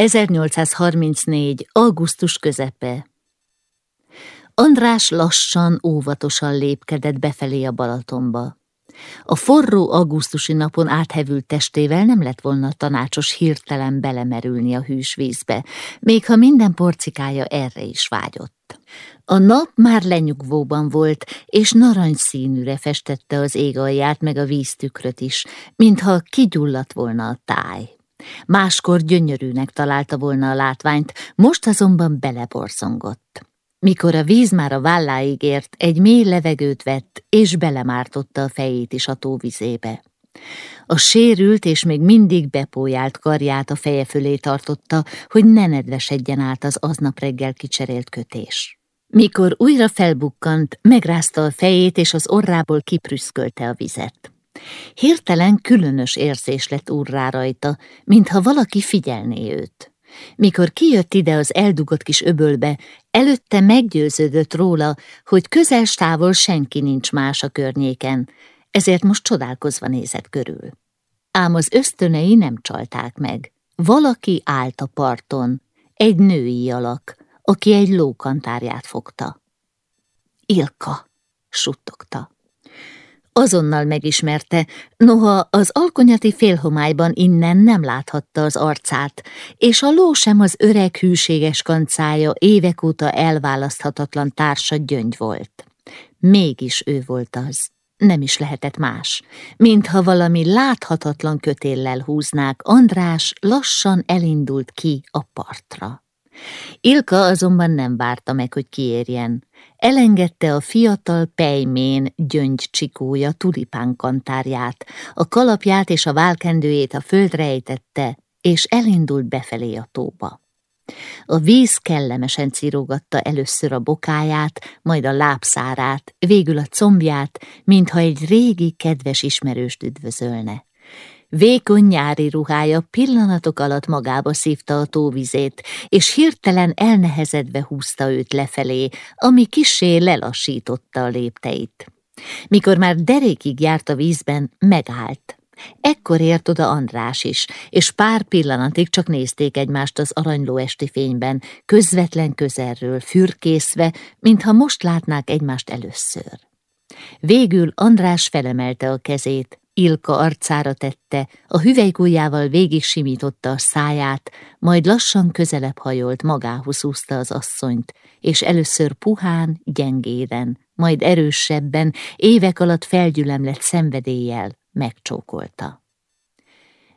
1834. augusztus közepe András lassan, óvatosan lépkedett befelé a Balatonba. A forró augusztusi napon áthevült testével nem lett volna tanácsos hirtelen belemerülni a hűs vízbe, még ha minden porcikája erre is vágyott. A nap már lenyugvóban volt, és narancsszínűre festette az ég alját meg a víztükröt is, mintha kigyulladt volna a táj. Máskor gyönyörűnek találta volna a látványt, most azonban beleborzongott. Mikor a víz már a válláig ért, egy mély levegőt vett, és belemártotta a fejét is a tóvizébe. A sérült és még mindig bepójált karját a feje fölé tartotta, hogy ne nedvesedjen át az aznap reggel kicserélt kötés. Mikor újra felbukkant, megrázta a fejét, és az orrából kiprüszkölte a vizet. Hirtelen különös érzés lett úrrá rajta, mintha valaki figyelné őt. Mikor kijött ide az eldugott kis öbölbe, előtte meggyőződött róla, hogy közel távol senki nincs más a környéken, ezért most csodálkozva nézett körül. Ám az ösztönei nem csalták meg. Valaki állt a parton, egy női alak, aki egy lókantárját fogta. Ilka, suttogta. Azonnal megismerte, noha az alkonyati félhomályban innen nem láthatta az arcát, és a ló sem az öreg hűséges kancája évek óta elválaszthatatlan társa gyöngy volt. Mégis ő volt az, nem is lehetett más, mintha valami láthatatlan kötéllel húznák, András lassan elindult ki a partra. Ilka azonban nem várta meg, hogy kiérjen. Elengedte a fiatal pejmén gyöngycsikója tulipán kantárját, a kalapját és a válkendőjét a földre ejtette, és elindult befelé a tóba. A víz kellemesen cirogatta először a bokáját, majd a lábszárát, végül a combját, mintha egy régi, kedves ismerőst üdvözölne. Vékony nyári ruhája pillanatok alatt magába szívta a tóvizét, és hirtelen elnehezedve húzta őt lefelé, ami kisé lelassította a lépteit. Mikor már derékig járt a vízben, megállt. Ekkor ért oda András is, és pár pillanatig csak nézték egymást az aranyló esti fényben, közvetlen közelről, fürkészve, mintha most látnák egymást először. Végül András felemelte a kezét, Ilka arcára tette, a hüvelykujjával végig simította a száját, majd lassan közelebb hajolt, magához húzta az asszonyt, és először puhán, gyengéden, majd erősebben, évek alatt felgyülemlett szenvedéllyel megcsókolta.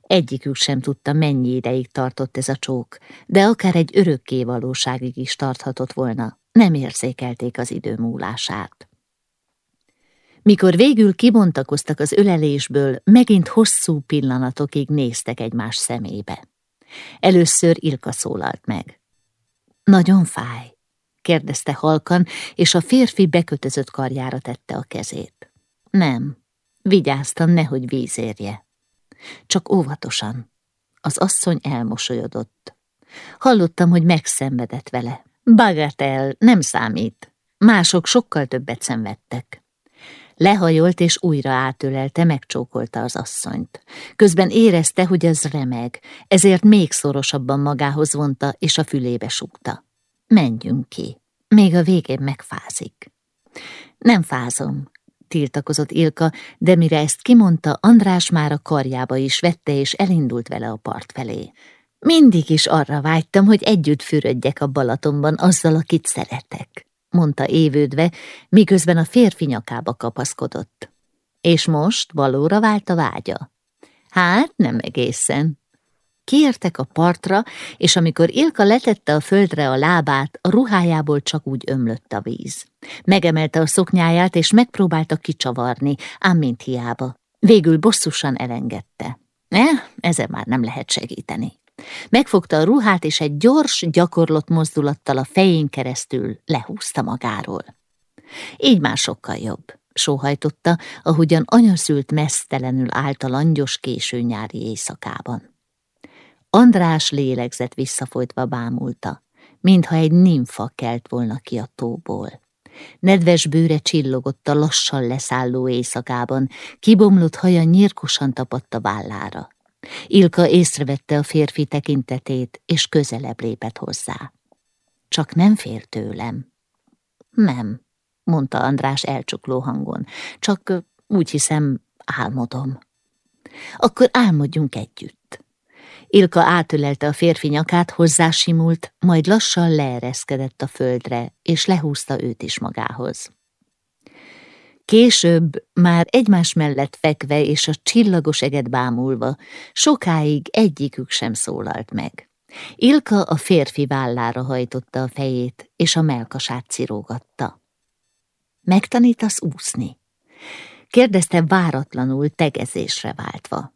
Egyikük sem tudta, mennyi ideig tartott ez a csók, de akár egy örökké valóságig is tarthatott volna, nem érzékelték az idő múlását. Mikor végül kibontakoztak az ölelésből, megint hosszú pillanatokig néztek egymás szemébe. Először Ilka szólalt meg. Nagyon fáj, kérdezte halkan, és a férfi bekötözött karjára tette a kezét. Nem, vigyáztam, nehogy víz érje. Csak óvatosan. Az asszony elmosolyodott. Hallottam, hogy megszenvedett vele. Bagatel, nem számít. Mások sokkal többet szenvedtek. Lehajolt és újra átölelte, megcsókolta az asszonyt. Közben érezte, hogy ez remeg, ezért még szorosabban magához vonta, és a fülébe sukta. Menjünk ki, még a végén megfázik. Nem fázom, tiltakozott Ilka, de mire ezt kimondta, András már a karjába is vette, és elindult vele a part felé. Mindig is arra vágytam, hogy együtt fürödjek a Balatonban azzal, akit szeretek mondta évődve, miközben a férfi nyakába kapaszkodott. És most valóra vált a vágya? Hát, nem egészen. Kiértek a partra, és amikor Ilka letette a földre a lábát, a ruhájából csak úgy ömlött a víz. Megemelte a szoknyáját, és megpróbálta kicsavarni, ám mint hiába. Végül bosszusan elengedte. Eh, ezen már nem lehet segíteni. Megfogta a ruhát, és egy gyors, gyakorlott mozdulattal a fején keresztül lehúzta magáról. Így már sokkal jobb, sóhajtotta, ahogyan anyaszült mesztelenül állt a langyos késő nyári éjszakában. András lélegzett visszafolytva bámulta, mintha egy nimfa kelt volna ki a tóból. Nedves bőre csillogott a lassan leszálló éjszakában, kibomlott haja nyírkosan tapadt a vállára. Ilka észrevette a férfi tekintetét, és közelebb lépett hozzá. Csak nem fél tőlem. Nem, mondta András elcsukló hangon, csak úgy hiszem, álmodom. Akkor álmodjunk együtt. Ilka átölelte a férfi nyakát, hozzásimult, majd lassan leereszkedett a földre, és lehúzta őt is magához. Később, már egymás mellett fekve és a csillagos eget bámulva, sokáig egyikük sem szólalt meg. Ilka a férfi vállára hajtotta a fejét, és a melkasát cirógatta. Megtanítasz úszni? kérdezte váratlanul tegezésre váltva.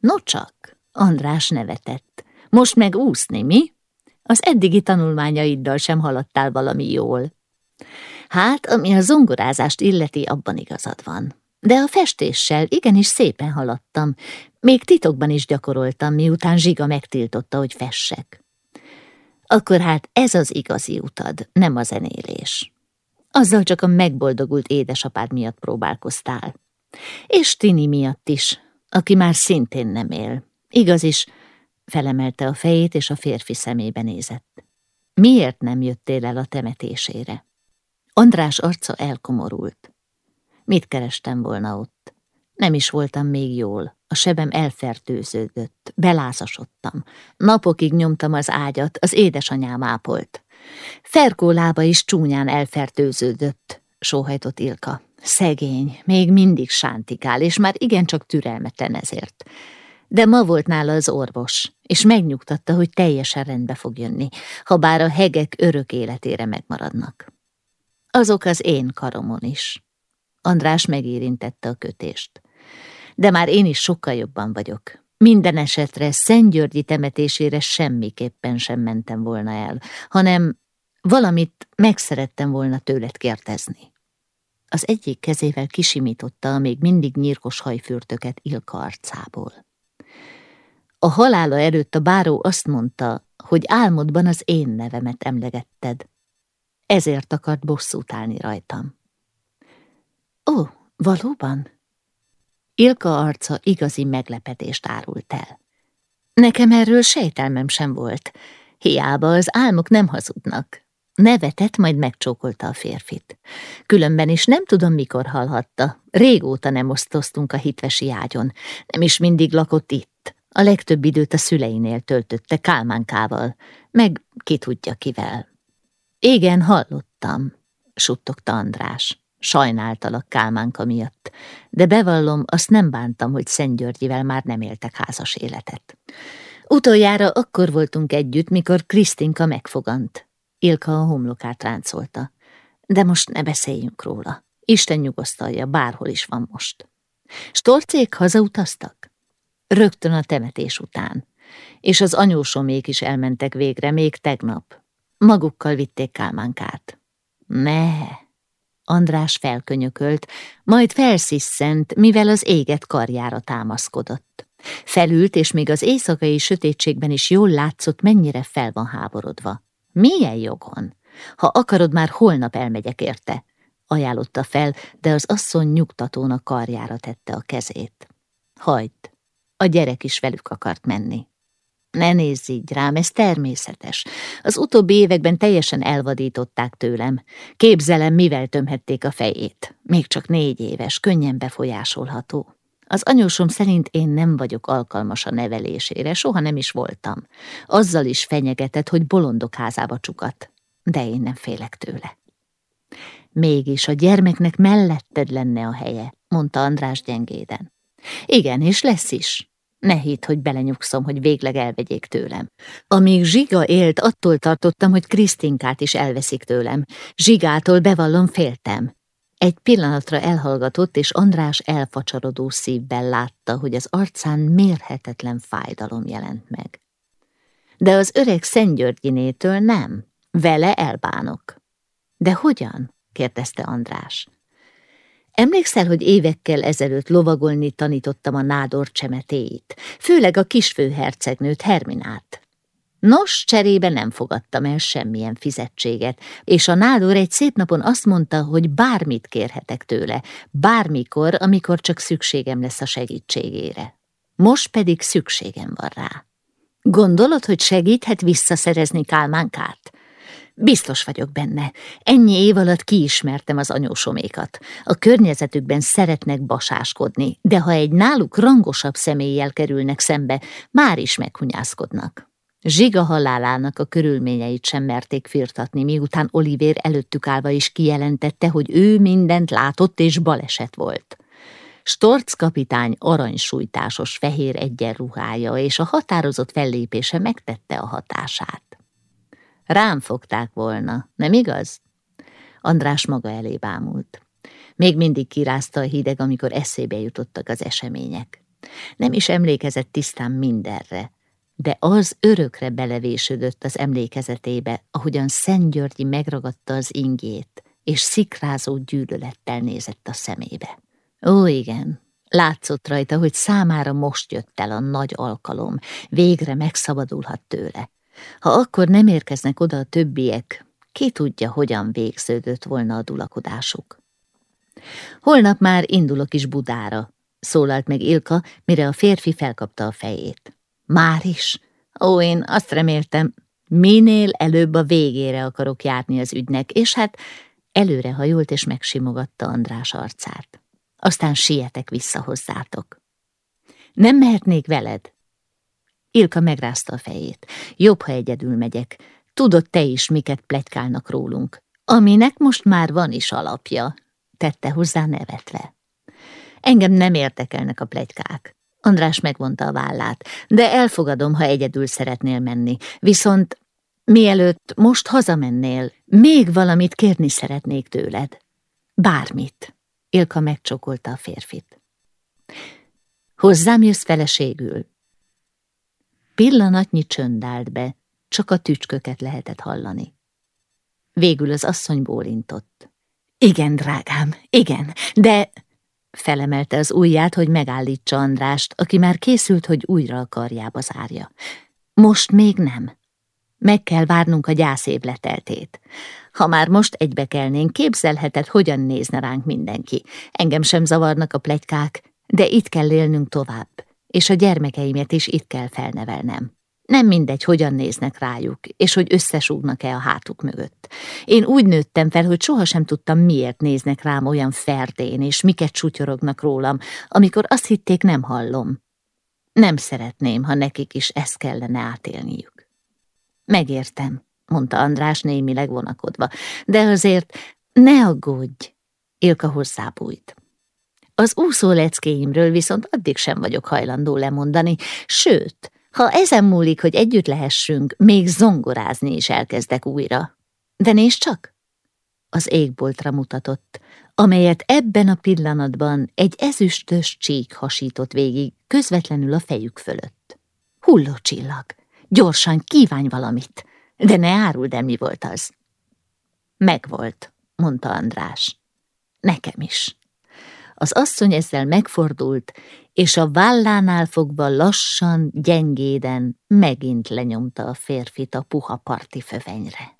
No csak, András nevetett. Most meg úszni, mi? Az eddigi tanulmányaiddal sem haladtál valami jól. Hát, ami a zongorázást illeti, abban igazad van. De a festéssel igenis szépen haladtam. Még titokban is gyakoroltam, miután Zsiga megtiltotta, hogy fessek. Akkor hát ez az igazi utad, nem a zenélés. Azzal csak a megboldogult édesapád miatt próbálkoztál. És Tini miatt is, aki már szintén nem él. Igaz is, felemelte a fejét, és a férfi szemébe nézett. Miért nem jöttél el a temetésére? András arca elkomorult. Mit kerestem volna ott? Nem is voltam még jól. A sebem elfertőződött, belázasodtam. Napokig nyomtam az ágyat, az édesanyám ápolt. Ferkó lába is csúnyán elfertőződött, sóhajtott Ilka. Szegény, még mindig sántikál, és már igencsak türelmetlen ezért. De ma volt nála az orvos, és megnyugtatta, hogy teljesen rendbe fog jönni, ha bár a hegek örök életére megmaradnak. Azok az én karomon is. András megérintette a kötést. De már én is sokkal jobban vagyok. Minden esetre Györgyi temetésére semmiképpen sem mentem volna el, hanem valamit megszerettem volna tőled kérdezni. Az egyik kezével kisimította a még mindig nyírkos hajfürtöket Ilka arcából. A halála előtt a báró azt mondta, hogy álmodban az én nevemet emlegetted. Ezért akart bosszút állni rajtam. Ó, valóban? Ilka arca igazi meglepetést árult el. Nekem erről sejtelmem sem volt. Hiába az álmok nem hazudnak. Nevetett, majd megcsókolta a férfit. Különben is nem tudom, mikor hallhatta. Régóta nem osztoztunk a hitvesi ágyon. Nem is mindig lakott itt. A legtöbb időt a szüleinél töltötte Kálmánkával, meg ki tudja kivel. Igen, hallottam, suttogta András. Sajnáltalak Kálmánka miatt, de bevallom, azt nem bántam, hogy Szent Györgyivel már nem éltek házas életet. Utoljára akkor voltunk együtt, mikor Krisztinka megfogant. Ilka a homlokát ráncolta. De most ne beszéljünk róla. Isten nyugosztalja, bárhol is van most. Storcék hazautaztak? Rögtön a temetés után. És az anyósomék is elmentek végre, még tegnap. Magukkal vitték Kálmánkát. Ne! András felkönyökölt, majd felsziszent, mivel az éget karjára támaszkodott. Felült, és még az éjszakai sötétségben is jól látszott, mennyire fel van háborodva. Milyen jogon? Ha akarod, már holnap elmegyek érte, ajánlotta fel, de az asszony nyugtatónak karjára tette a kezét. Hagyd, a gyerek is velük akart menni. Ne nézz így rám, ez természetes. Az utóbbi években teljesen elvadították tőlem. Képzelem, mivel tömhették a fejét. Még csak négy éves, könnyen befolyásolható. Az anyósom szerint én nem vagyok alkalmas a nevelésére, soha nem is voltam. Azzal is fenyegetett, hogy bolondok házába csukat, de én nem félek tőle. Mégis a gyermeknek melletted lenne a helye, mondta András gyengéden. Igen, és lesz is. Ne hogy belenyugszom, hogy végleg elvegyék tőlem. Amíg Zsiga élt, attól tartottam, hogy Krisztinkát is elveszik tőlem. Zsigától bevallom féltem. Egy pillanatra elhallgatott, és András elfacsarodó szívvel látta, hogy az arcán mérhetetlen fájdalom jelent meg. De az öreg Szentgyörgyinétől nem. Vele elbánok. De hogyan? kérdezte András. Emlékszel, hogy évekkel ezelőtt lovagolni tanítottam a nádor csemetéit, főleg a kisfőhercegnőt Herminát. Nos, cserébe nem fogadtam el semmilyen fizetséget, és a nádor egy szép napon azt mondta, hogy bármit kérhetek tőle, bármikor, amikor csak szükségem lesz a segítségére. Most pedig szükségem van rá. Gondolod, hogy segíthet visszaszerezni Kálmánkát? Biztos vagyok benne. Ennyi év alatt kiismertem az anyósomékat. A környezetükben szeretnek basáskodni, de ha egy náluk rangosabb személlyel kerülnek szembe, már is meghunyászkodnak. Zsiga halálának a körülményeit sem merték firtatni, miután Olivér előttük állva is kijelentette, hogy ő mindent látott és baleset volt. Storc kapitány aranysújtásos fehér egyenruhája és a határozott fellépése megtette a hatását. Rám fogták volna, nem igaz? András maga elé bámult. Még mindig kirázta a hideg, amikor eszébe jutottak az események. Nem is emlékezett tisztán mindenre, de az örökre belevésődött az emlékezetébe, ahogyan Szent Györgyi megragadta az ingét, és szikrázó gyűlölettel nézett a szemébe. Ó, igen, látszott rajta, hogy számára most jött el a nagy alkalom, végre megszabadulhat tőle. Ha akkor nem érkeznek oda a többiek, ki tudja, hogyan végződött volna a dulakodásuk. Holnap már indulok is Budára, szólalt meg Ilka, mire a férfi felkapta a fejét. Már is? Ó, én azt reméltem, minél előbb a végére akarok járni az ügynek, és hát előrehajolt és megsimogatta András arcát. Aztán sietek vissza hozzátok. Nem mehetnék veled? Ilka megrázta a fejét. Jobb, ha egyedül megyek. Tudod te is, miket pletykálnak rólunk. Aminek most már van is alapja, tette hozzá nevetve. Engem nem érdekelnek a pletykák. András megvonta a vállát, de elfogadom, ha egyedül szeretnél menni. Viszont mielőtt most hazamennél, még valamit kérni szeretnék tőled. Bármit. Ilka megcsokolta a férfit. Hozzám jössz feleségül. Pillanatnyi csönd állt be, csak a tücsköket lehetett hallani. Végül az asszony bólintott. Igen, drágám, igen, de... Felemelte az ujját, hogy megállítsa Andrást, aki már készült, hogy újra a karjába zárja. Most még nem. Meg kell várnunk a gyászév leteltét. Ha már most egybekelnénk, képzelheted, hogyan nézne ránk mindenki. Engem sem zavarnak a plegykák, de itt kell élnünk tovább és a gyermekeimet is itt kell felnevelnem. Nem mindegy, hogyan néznek rájuk, és hogy összesúgnak-e a hátuk mögött. Én úgy nőttem fel, hogy sohasem tudtam, miért néznek rám olyan ferdén, és miket csutyorognak rólam, amikor azt hitték, nem hallom. Nem szeretném, ha nekik is ezt kellene átélniük. Megértem, mondta András némileg vonakodva, de azért ne aggódj, Ilka hozzábújt. Az úszó viszont addig sem vagyok hajlandó lemondani, sőt, ha ezen múlik, hogy együtt lehessünk, még zongorázni is elkezdek újra. De nézd csak! Az égboltra mutatott, amelyet ebben a pillanatban egy ezüstös csík hasított végig, közvetlenül a fejük fölött. Hulló csillag! Gyorsan kívánj valamit! De ne áruld el, mi volt az. Megvolt, mondta András. Nekem is. Az asszony ezzel megfordult, és a vállánál fogva lassan, gyengéden megint lenyomta a férfit a puha parti fövenyre.